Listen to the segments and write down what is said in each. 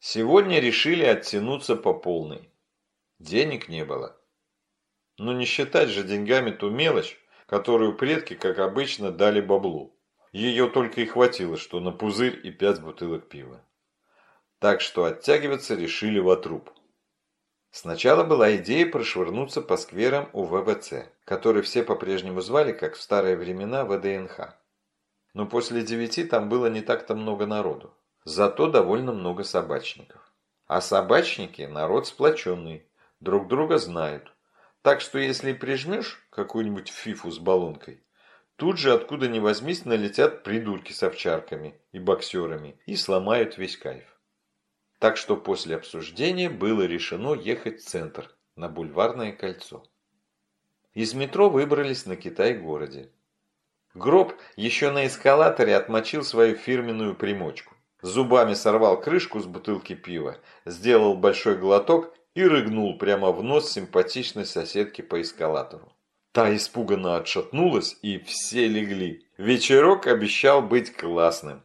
Сегодня решили оттянуться по полной. Денег не было. Но не считать же деньгами ту мелочь, которую предки, как обычно, дали баблу. Ее только и хватило, что на пузырь и пять бутылок пива. Так что оттягиваться решили в отруб. Сначала была идея прошвырнуться по скверам у ВВЦ, который все по-прежнему звали, как в старые времена, ВДНХ. Но после девяти там было не так-то много народу. Зато довольно много собачников. А собачники – народ сплоченный, друг друга знают. Так что если прижмешь какую-нибудь фифу с баллонкой, тут же откуда ни возьмись налетят придурки с овчарками и боксерами и сломают весь кайф. Так что после обсуждения было решено ехать в центр, на бульварное кольцо. Из метро выбрались на Китай-городе. Гроб еще на эскалаторе отмочил свою фирменную примочку. Зубами сорвал крышку с бутылки пива, сделал большой глоток и рыгнул прямо в нос симпатичной соседки по эскалатору. Та испуганно отшатнулась, и все легли. Вечерок обещал быть классным.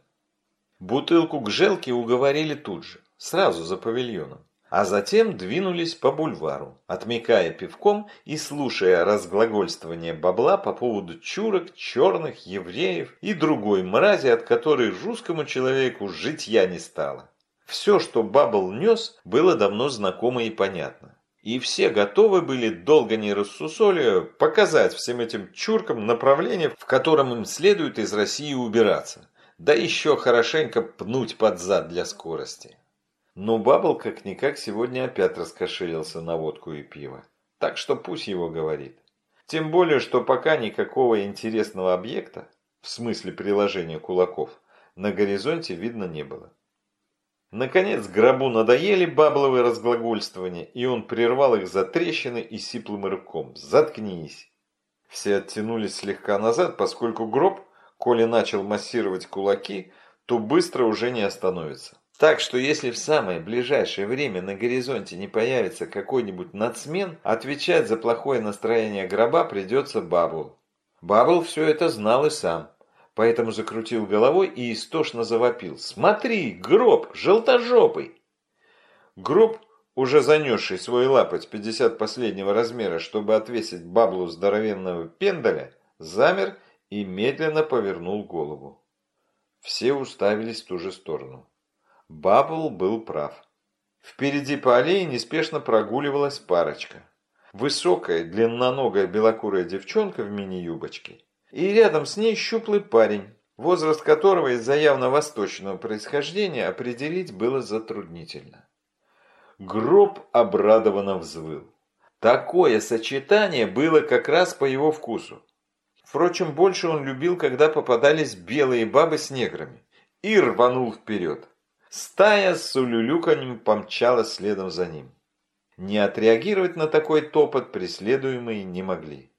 Бутылку к желке уговорили тут же сразу за павильоном. А затем двинулись по бульвару, отмекая пивком и слушая разглагольствование бабла по поводу чурок, черных, евреев и другой мрази, от которой русскому человеку житья не стало. Все, что бабл нес, было давно знакомо и понятно. И все готовы были, долго не рассусоливая, показать всем этим чуркам направление, в котором им следует из России убираться. Да еще хорошенько пнуть под зад для скорости. Но Бабл как-никак сегодня опять раскошелился на водку и пиво. Так что пусть его говорит. Тем более, что пока никакого интересного объекта, в смысле приложения кулаков, на горизонте видно не было. Наконец гробу надоели бабловые разглагольствования, и он прервал их за трещины и сиплым рывком. «Заткнись!» Все оттянулись слегка назад, поскольку гроб, коли начал массировать кулаки, то быстро уже не остановится. Так что если в самое ближайшее время на горизонте не появится какой-нибудь нацмен, отвечать за плохое настроение гроба придется Бабл. Бабл все это знал и сам, поэтому закрутил головой и истошно завопил. «Смотри, гроб, желтожопый!» Гроб, уже занесший свой лапоть 50 последнего размера, чтобы отвесить Баблу здоровенного пендаля, замер и медленно повернул голову. Все уставились в ту же сторону. Баббл был прав. Впереди по аллее неспешно прогуливалась парочка. Высокая, длинноногая белокурая девчонка в мини-юбочке. И рядом с ней щуплый парень, возраст которого из-за явно восточного происхождения определить было затруднительно. Гроб обрадованно взвыл. Такое сочетание было как раз по его вкусу. Впрочем, больше он любил, когда попадались белые бабы с неграми. И рванул вперед. Стая с улюлюканьем помчалась следом за ним. Не отреагировать на такой топот преследуемые не могли.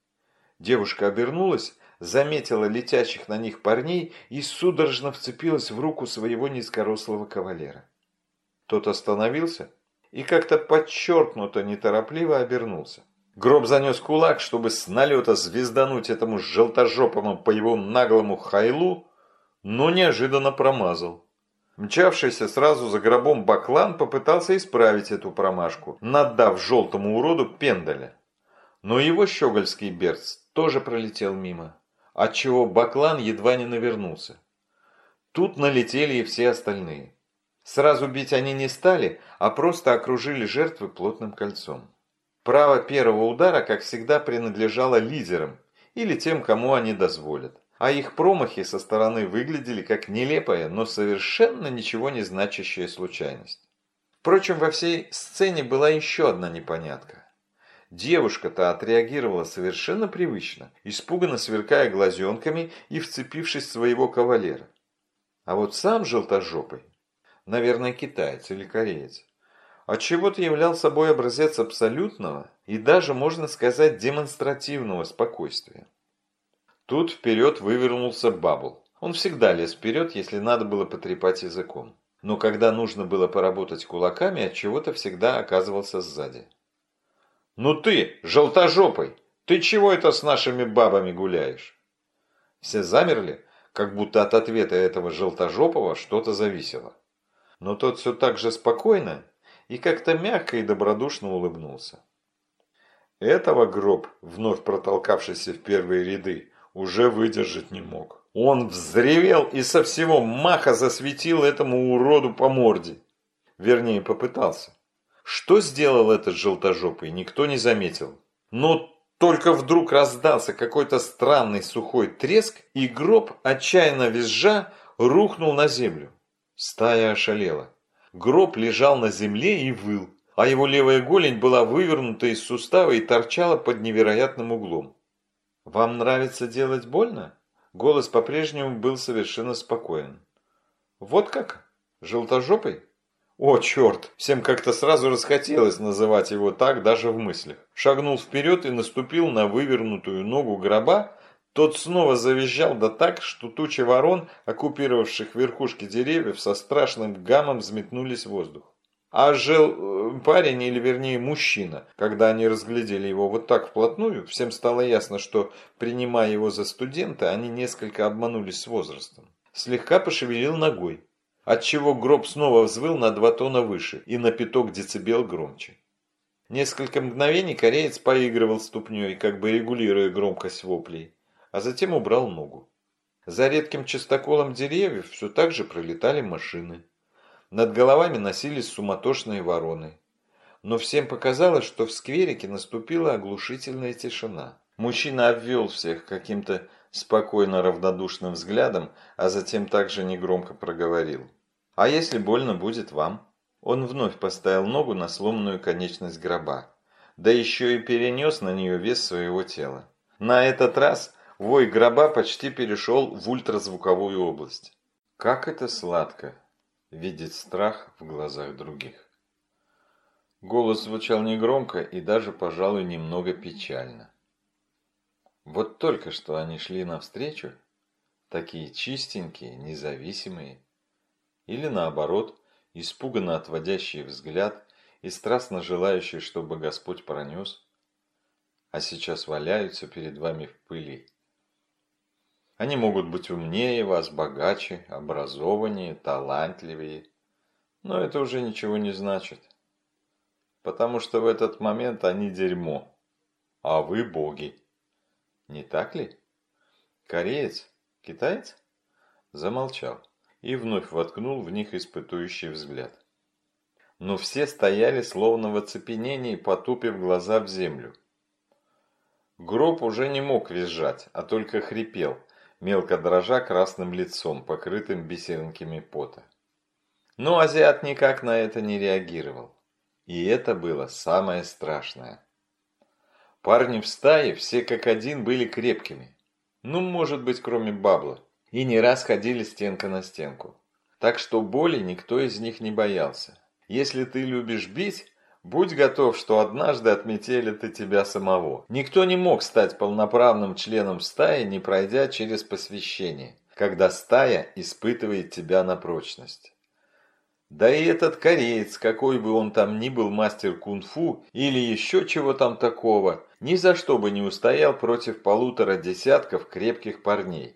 Девушка обернулась, заметила летящих на них парней и судорожно вцепилась в руку своего низкорослого кавалера. Тот остановился и как-то подчеркнуто неторопливо обернулся. Гроб занес кулак, чтобы с налета звездануть этому желтожопому по его наглому хайлу, но неожиданно промазал. Мчавшийся сразу за гробом баклан попытался исправить эту промашку, надав желтому уроду пендаля. Но его щегольский берц тоже пролетел мимо, отчего баклан едва не навернулся. Тут налетели и все остальные. Сразу бить они не стали, а просто окружили жертвы плотным кольцом. Право первого удара, как всегда, принадлежало лидерам или тем, кому они дозволят а их промахи со стороны выглядели как нелепая, но совершенно ничего не значащая случайность. Впрочем, во всей сцене была еще одна непонятка. Девушка-то отреагировала совершенно привычно, испуганно сверкая глазенками и вцепившись в своего кавалера. А вот сам желтожопый, наверное, китаец или кореец, отчего-то являл собой образец абсолютного и даже, можно сказать, демонстративного спокойствия. Тут вперед вывернулся Бабл. Он всегда лез вперед, если надо было потрепать языком. Но когда нужно было поработать кулаками, от чего-то всегда оказывался сзади. «Ну ты, желтожопый, ты чего это с нашими бабами гуляешь?» Все замерли, как будто от ответа этого желтожопого что-то зависело. но тот все так же спокойно и как-то мягко и добродушно улыбнулся. Этого гроб, вновь протолкавшийся в первые ряды, уже выдержать не мог. Он взревел и со всего маха засветил этому уроду по морде. Вернее, попытался. Что сделал этот желтожопый, никто не заметил. Но только вдруг раздался какой-то странный сухой треск, и гроб, отчаянно визжа, рухнул на землю. Стая ошалела. Гроб лежал на земле и выл, а его левая голень была вывернута из сустава и торчала под невероятным углом. «Вам нравится делать больно?» Голос по-прежнему был совершенно спокоен. «Вот как? Желтожопый?» О, черт! Всем как-то сразу расхотелось называть его так даже в мыслях. Шагнул вперед и наступил на вывернутую ногу гроба, тот снова завизжал да так, что тучи ворон, оккупировавших верхушки деревьев, со страшным гамом взметнулись в воздух. А жил э, парень, или вернее мужчина, когда они разглядели его вот так вплотную, всем стало ясно, что, принимая его за студента, они несколько обманулись с возрастом. Слегка пошевелил ногой, отчего гроб снова взвыл на два тона выше и на пяток децибел громче. Несколько мгновений кореец поигрывал ступней, как бы регулируя громкость воплей а затем убрал ногу. За редким частоколом деревьев все так же пролетали машины. Над головами носились суматошные вороны. Но всем показалось, что в скверике наступила оглушительная тишина. Мужчина обвел всех каким-то спокойно равнодушным взглядом, а затем также негромко проговорил. «А если больно будет вам?» Он вновь поставил ногу на сломанную конечность гроба, да еще и перенес на нее вес своего тела. На этот раз Вой гроба почти перешел в ультразвуковую область. Как это сладко видеть страх в глазах других. Голос звучал негромко и даже, пожалуй, немного печально. Вот только что они шли навстречу, такие чистенькие, независимые, или наоборот, испуганно отводящие взгляд и страстно желающие, чтобы Господь пронес, а сейчас валяются перед вами в пыли. Они могут быть умнее вас, богаче, образованнее, талантливее. Но это уже ничего не значит. Потому что в этот момент они дерьмо, а вы боги. Не так ли? Кореец? Китаец? Замолчал и вновь воткнул в них испытующий взгляд. Но все стояли словно в оцепенении, потупив глаза в землю. Гроб уже не мог визжать, а только хрипел – мелко дрожа красным лицом, покрытым бисеринками пота. Но азиат никак на это не реагировал. И это было самое страшное. Парни в стае все как один были крепкими. Ну, может быть, кроме Бабла. И не раз ходили стенка на стенку. Так что боли никто из них не боялся. Если ты любишь бить, Будь готов, что однажды отметили ты тебя самого. Никто не мог стать полноправным членом стаи, не пройдя через посвящение, когда стая испытывает тебя на прочность. Да и этот кореец, какой бы он там ни был мастер кунг-фу или еще чего там такого, ни за что бы не устоял против полутора десятков крепких парней.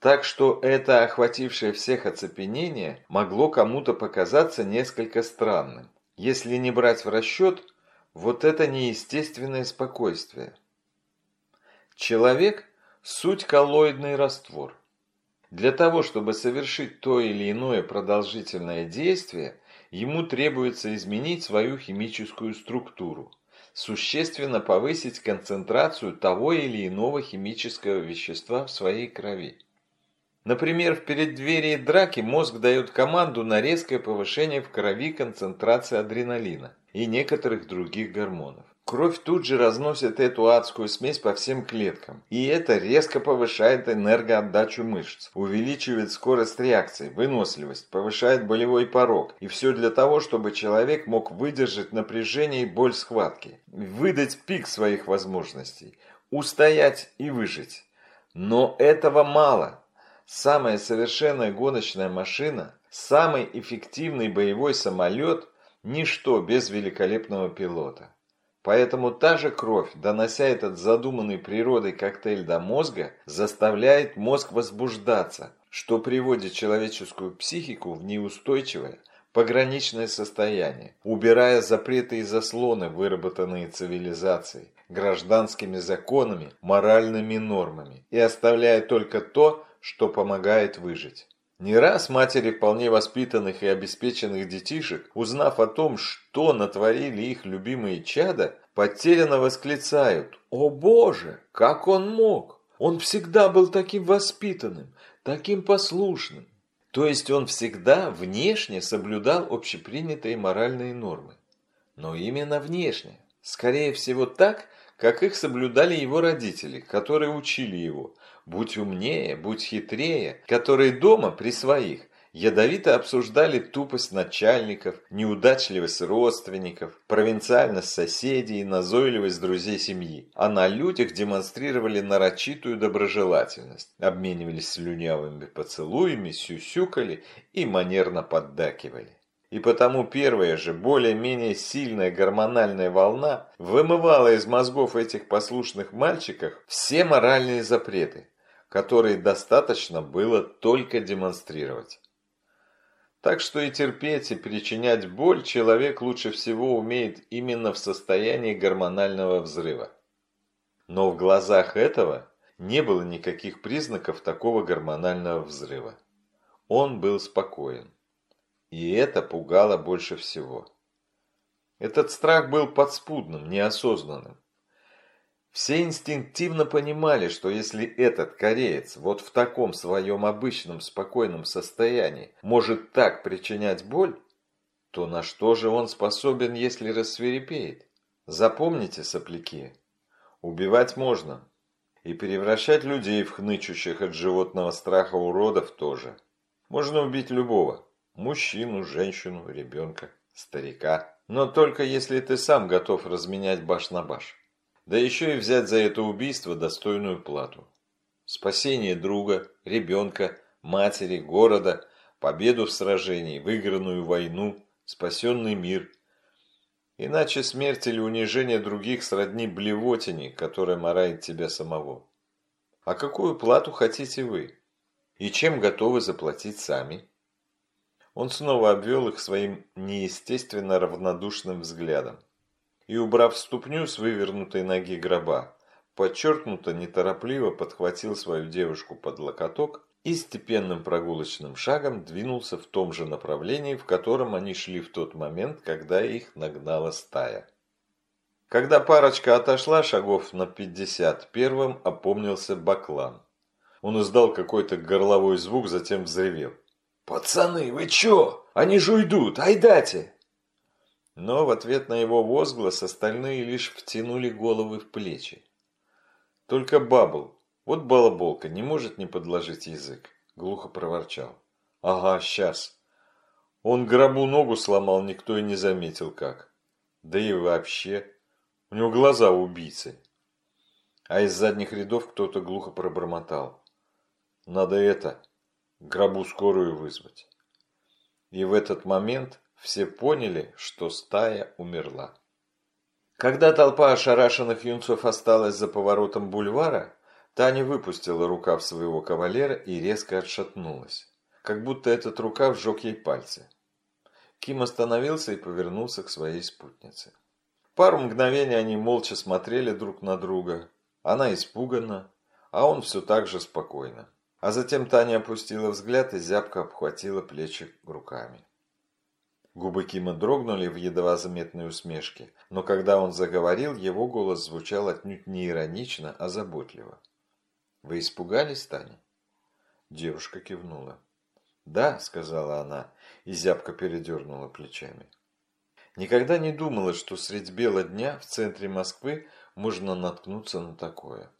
Так что это охватившее всех оцепенение могло кому-то показаться несколько странным. Если не брать в расчет вот это неестественное спокойствие. Человек – суть коллоидный раствор. Для того, чтобы совершить то или иное продолжительное действие, ему требуется изменить свою химическую структуру, существенно повысить концентрацию того или иного химического вещества в своей крови. Например, в преддверии драки мозг дает команду на резкое повышение в крови концентрации адреналина и некоторых других гормонов. Кровь тут же разносит эту адскую смесь по всем клеткам, и это резко повышает энергоотдачу мышц, увеличивает скорость реакции, выносливость, повышает болевой порог. И все для того, чтобы человек мог выдержать напряжение и боль схватки, выдать пик своих возможностей, устоять и выжить. Но этого мало самая совершенная гоночная машина, самый эффективный боевой самолет – ничто без великолепного пилота. Поэтому та же кровь, донося этот задуманный природой коктейль до мозга, заставляет мозг возбуждаться, что приводит человеческую психику в неустойчивое, пограничное состояние, убирая запреты и заслоны, выработанные цивилизацией, гражданскими законами, моральными нормами, и оставляя только то, что помогает выжить. Не раз матери вполне воспитанных и обеспеченных детишек, узнав о том, что натворили их любимые чада, потерянно восклицают «О Боже, как он мог! Он всегда был таким воспитанным, таким послушным!» То есть он всегда внешне соблюдал общепринятые моральные нормы. Но именно внешне. Скорее всего так, как их соблюдали его родители, которые учили его – будь умнее, будь хитрее, которые дома при своих ядовито обсуждали тупость начальников, неудачливость родственников, провинциальность соседей и назойливость друзей семьи, а на людях демонстрировали нарочитую доброжелательность, обменивались слюнявыми поцелуями, сюсюкали и манерно поддакивали. И потому первая же, более-менее сильная гормональная волна вымывала из мозгов этих послушных мальчиков все моральные запреты, которые достаточно было только демонстрировать. Так что и терпеть, и причинять боль человек лучше всего умеет именно в состоянии гормонального взрыва. Но в глазах этого не было никаких признаков такого гормонального взрыва. Он был спокоен. И это пугало больше всего. Этот страх был подспудным, неосознанным. Все инстинктивно понимали, что если этот кореец вот в таком своем обычном спокойном состоянии может так причинять боль, то на что же он способен, если рассверепеет? Запомните, сопляки, убивать можно. И превращать людей в хнычущих от животного страха уродов тоже. Можно убить любого. Мужчину, женщину, ребенка, старика. Но только если ты сам готов разменять баш на баш. Да еще и взять за это убийство достойную плату. Спасение друга, ребенка, матери, города, победу в сражении, выигранную войну, спасенный мир. Иначе смерть или унижение других сродни блевотине, которая морает тебя самого. А какую плату хотите вы? И чем готовы заплатить сами? Он снова обвел их своим неестественно равнодушным взглядом и, убрав ступню с вывернутой ноги гроба, подчеркнуто неторопливо подхватил свою девушку под локоток и степенным прогулочным шагом двинулся в том же направлении, в котором они шли в тот момент, когда их нагнала стая. Когда парочка отошла шагов на пятьдесят, первым опомнился Баклан. Он издал какой-то горловой звук, затем взревел. «Пацаны, вы чё? Они же уйдут, айдате!» Но в ответ на его возглас остальные лишь втянули головы в плечи. Только Бабл, вот балаболка, не может не подложить язык, глухо проворчал. Ага, сейчас. Он гробу ногу сломал, никто и не заметил как. Да и вообще, у него глаза убийцы. А из задних рядов кто-то глухо пробормотал. Надо это, гробу скорую вызвать. И в этот момент все поняли, что стая умерла. Когда толпа ошарашенных юнцов осталась за поворотом бульвара, Таня выпустила рукав своего кавалера и резко отшатнулась, как будто этот рукав сжег ей пальцы. Ким остановился и повернулся к своей спутнице. Пару мгновений они молча смотрели друг на друга. Она испуганно, а он все так же спокойно. А затем Таня опустила взгляд и зябко обхватила плечи руками. Губы Кима дрогнули в едва заметной усмешке, но когда он заговорил, его голос звучал отнюдь не иронично, а заботливо. «Вы испугались, Таня?» Девушка кивнула. «Да», — сказала она, и зябко передернула плечами. Никогда не думала, что средь бела дня в центре Москвы можно наткнуться на такое.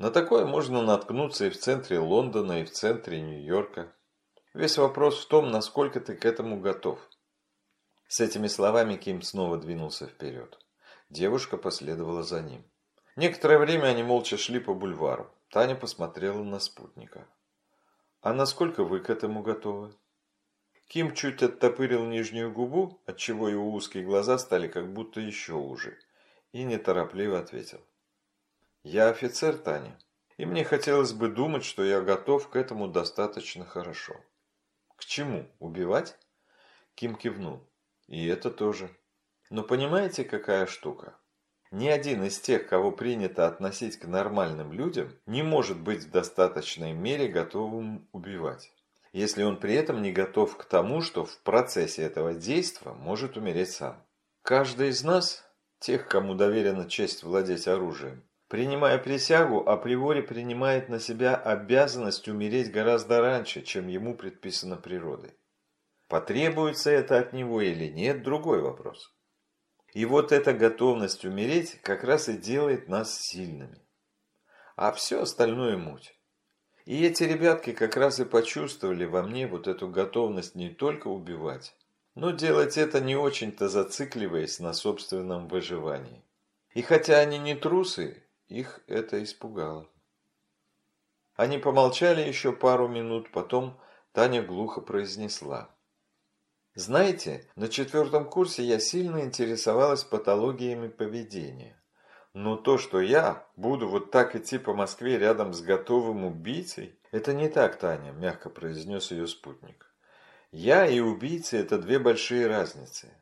На такое можно наткнуться и в центре Лондона, и в центре Нью-Йорка. Весь вопрос в том, насколько ты к этому готов. С этими словами Ким снова двинулся вперед. Девушка последовала за ним. Некоторое время они молча шли по бульвару. Таня посмотрела на спутника. «А насколько вы к этому готовы?» Ким чуть оттопырил нижнюю губу, отчего его узкие глаза стали как будто еще уже, и неторопливо ответил. «Я офицер, Таня, И мне хотелось бы думать, что я готов к этому достаточно хорошо. К чему? Убивать? Ким кивнул. И это тоже. Но понимаете, какая штука? Ни один из тех, кого принято относить к нормальным людям, не может быть в достаточной мере готовым убивать. Если он при этом не готов к тому, что в процессе этого действия может умереть сам. Каждый из нас, тех, кому доверена честь владеть оружием, принимая присягу, априори принимает на себя обязанность умереть гораздо раньше, чем ему предписано природой. Потребуется это от него или нет – другой вопрос. И вот эта готовность умереть как раз и делает нас сильными. А все остальное муть. И эти ребятки как раз и почувствовали во мне вот эту готовность не только убивать, но делать это не очень-то зацикливаясь на собственном выживании. И хотя они не трусы, их это испугало. Они помолчали еще пару минут, потом Таня глухо произнесла. Знаете, на четвертом курсе я сильно интересовалась патологиями поведения. Но то, что я буду вот так идти по Москве рядом с готовым убийцей, это не так, Таня, мягко произнес ее спутник. Я и убийца – это две большие разницы.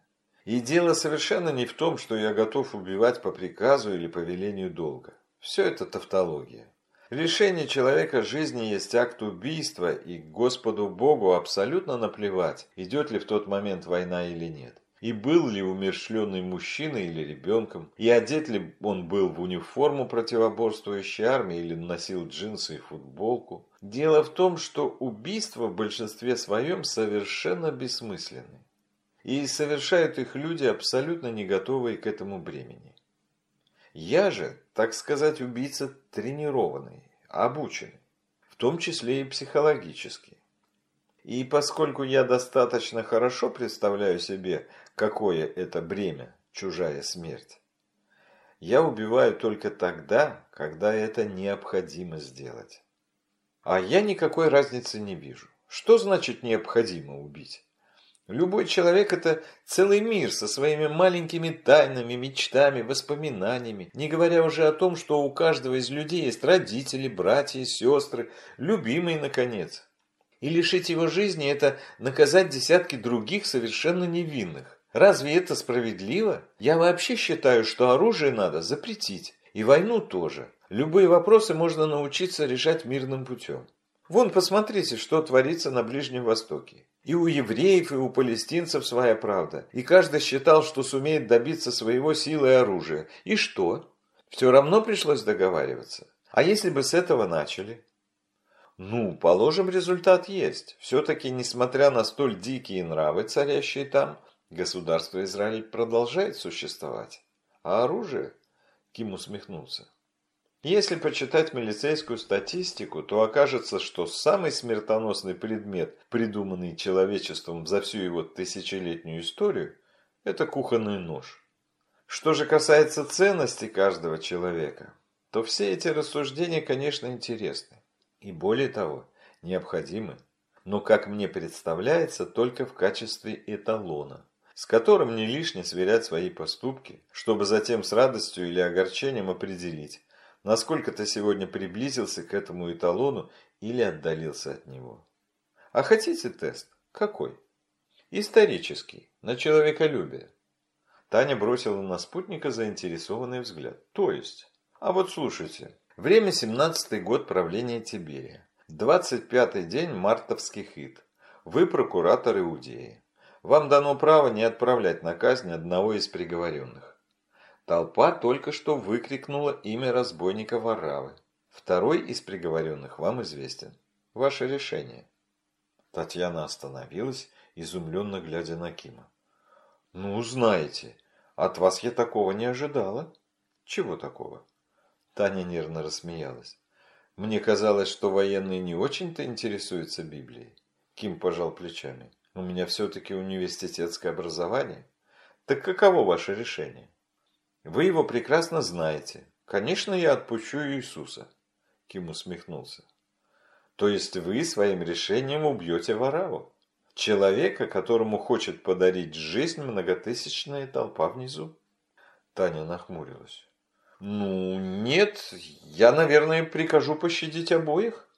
И дело совершенно не в том, что я готов убивать по приказу или по велению долга. Все это тавтология. Решение человека жизни есть акт убийства, и Господу Богу абсолютно наплевать, идет ли в тот момент война или нет. И был ли умершленный мужчиной или ребенком, и одет ли он был в униформу противоборствующей армии или носил джинсы и футболку. Дело в том, что убийства в большинстве своем совершенно бессмысленны. И совершают их люди, абсолютно не готовые к этому бремени. Я же, так сказать, убийца тренированный, обученный, в том числе и психологически. И поскольку я достаточно хорошо представляю себе, какое это бремя, чужая смерть, я убиваю только тогда, когда это необходимо сделать. А я никакой разницы не вижу. Что значит необходимо убить? Любой человек – это целый мир со своими маленькими тайнами, мечтами, воспоминаниями, не говоря уже о том, что у каждого из людей есть родители, братья, сестры, любимые, наконец. И лишить его жизни – это наказать десятки других совершенно невинных. Разве это справедливо? Я вообще считаю, что оружие надо запретить. И войну тоже. Любые вопросы можно научиться решать мирным путем. Вон, посмотрите, что творится на Ближнем Востоке. И у евреев, и у палестинцев своя правда. И каждый считал, что сумеет добиться своего силы и оружия. И что? Все равно пришлось договариваться. А если бы с этого начали? Ну, положим, результат есть. Все-таки, несмотря на столь дикие нравы, царящие там, государство Израиль продолжает существовать. А оружие? Ким усмехнулся. Если почитать милицейскую статистику, то окажется, что самый смертоносный предмет, придуманный человечеством за всю его тысячелетнюю историю, это кухонный нож. Что же касается ценности каждого человека, то все эти рассуждения, конечно, интересны. И более того, необходимы. Но, как мне представляется, только в качестве эталона, с которым не лишне сверять свои поступки, чтобы затем с радостью или огорчением определить, насколько ты сегодня приблизился к этому эталону или отдалился от него. А хотите тест? Какой? Исторический, на человеколюбие. Таня бросила на спутника заинтересованный взгляд. То есть? А вот слушайте. Время 17-й год правления Тиберия. 25-й день мартовских ид. Вы прокуратор Иудеи. Вам дано право не отправлять на казнь одного из приговоренных. Толпа только что выкрикнула имя разбойника Варавы. Второй из приговоренных вам известен. Ваше решение. Татьяна остановилась, изумленно глядя на Кима. «Ну, знаете, от вас я такого не ожидала». «Чего такого?» Таня нервно рассмеялась. «Мне казалось, что военные не очень-то интересуются Библией». Ким пожал плечами. «У меня все-таки университетское образование. Так каково ваше решение?» Вы его прекрасно знаете. Конечно, я отпущу Иисуса. Ким усмехнулся. То есть вы своим решением убьете Вараву? Человека, которому хочет подарить жизнь многотысячная толпа внизу? Таня нахмурилась. Ну, нет, я, наверное, прикажу пощадить обоих.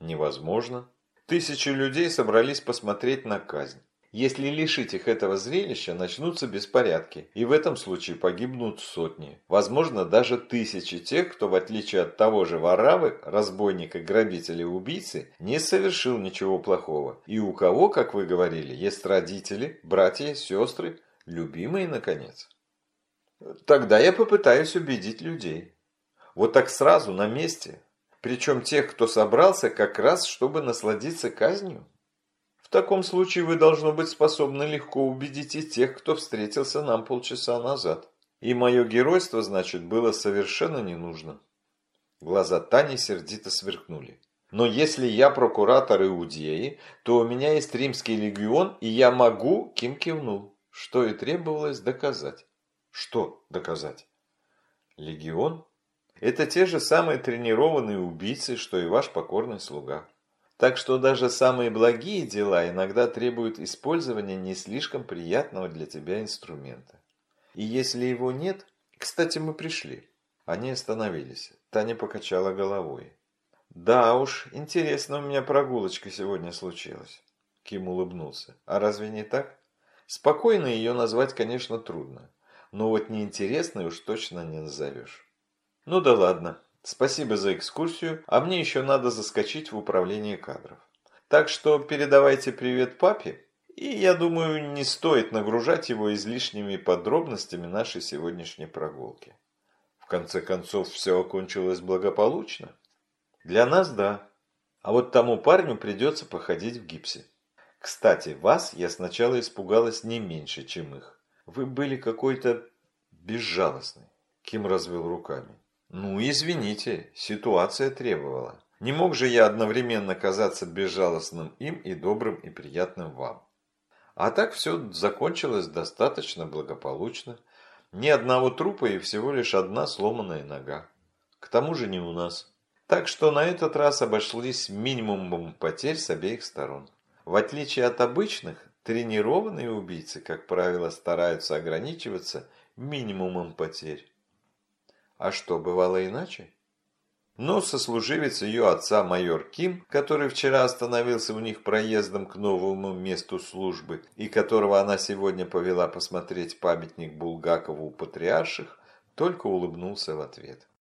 Невозможно. Тысячи людей собрались посмотреть на казнь. Если лишить их этого зрелища, начнутся беспорядки, и в этом случае погибнут сотни, возможно даже тысячи тех, кто в отличие от того же воравы, разбойника, грабителя и убийцы, не совершил ничего плохого, и у кого, как вы говорили, есть родители, братья, сестры, любимые, наконец. Тогда я попытаюсь убедить людей. Вот так сразу, на месте, причем тех, кто собрался как раз, чтобы насладиться казнью. Таком случае вы должно быть способны легко убедить и тех, кто встретился нам полчаса назад. И мое геройство, значит, было совершенно не нужно. Глаза Тани сердито сверкнули. Но если я прокуратор Иудеи, то у меня есть римский легион, и я могу, Ким кивнул, что и требовалось доказать. Что доказать? Легион? Это те же самые тренированные убийцы, что и ваш покорный слуга. Так что даже самые благие дела иногда требуют использования не слишком приятного для тебя инструмента. И если его нет... Кстати, мы пришли. Они остановились. Таня покачала головой. «Да уж, интересно у меня прогулочка сегодня случилась». Ким улыбнулся. «А разве не так? Спокойно ее назвать, конечно, трудно. Но вот неинтересной уж точно не назовешь». «Ну да ладно. Спасибо за экскурсию, а мне еще надо заскочить в управление кадров. Так что передавайте привет папе, и я думаю, не стоит нагружать его излишними подробностями нашей сегодняшней прогулки. В конце концов, все окончилось благополучно. Для нас – да. А вот тому парню придется походить в гипсе. Кстати, вас я сначала испугалась не меньше, чем их. Вы были какой-то безжалостный. Ким развел руками. Ну, извините, ситуация требовала. Не мог же я одновременно казаться безжалостным им и добрым и приятным вам. А так все закончилось достаточно благополучно. Ни одного трупа и всего лишь одна сломанная нога. К тому же не у нас. Так что на этот раз обошлись минимумом потерь с обеих сторон. В отличие от обычных, тренированные убийцы, как правило, стараются ограничиваться минимумом потерь. А что, бывало иначе? Но сослуживец ее отца майор Ким, который вчера остановился у них проездом к новому месту службы и которого она сегодня повела посмотреть памятник Булгакову у патриарших, только улыбнулся в ответ.